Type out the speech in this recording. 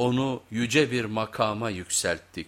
onu yüce bir makama yükselttik.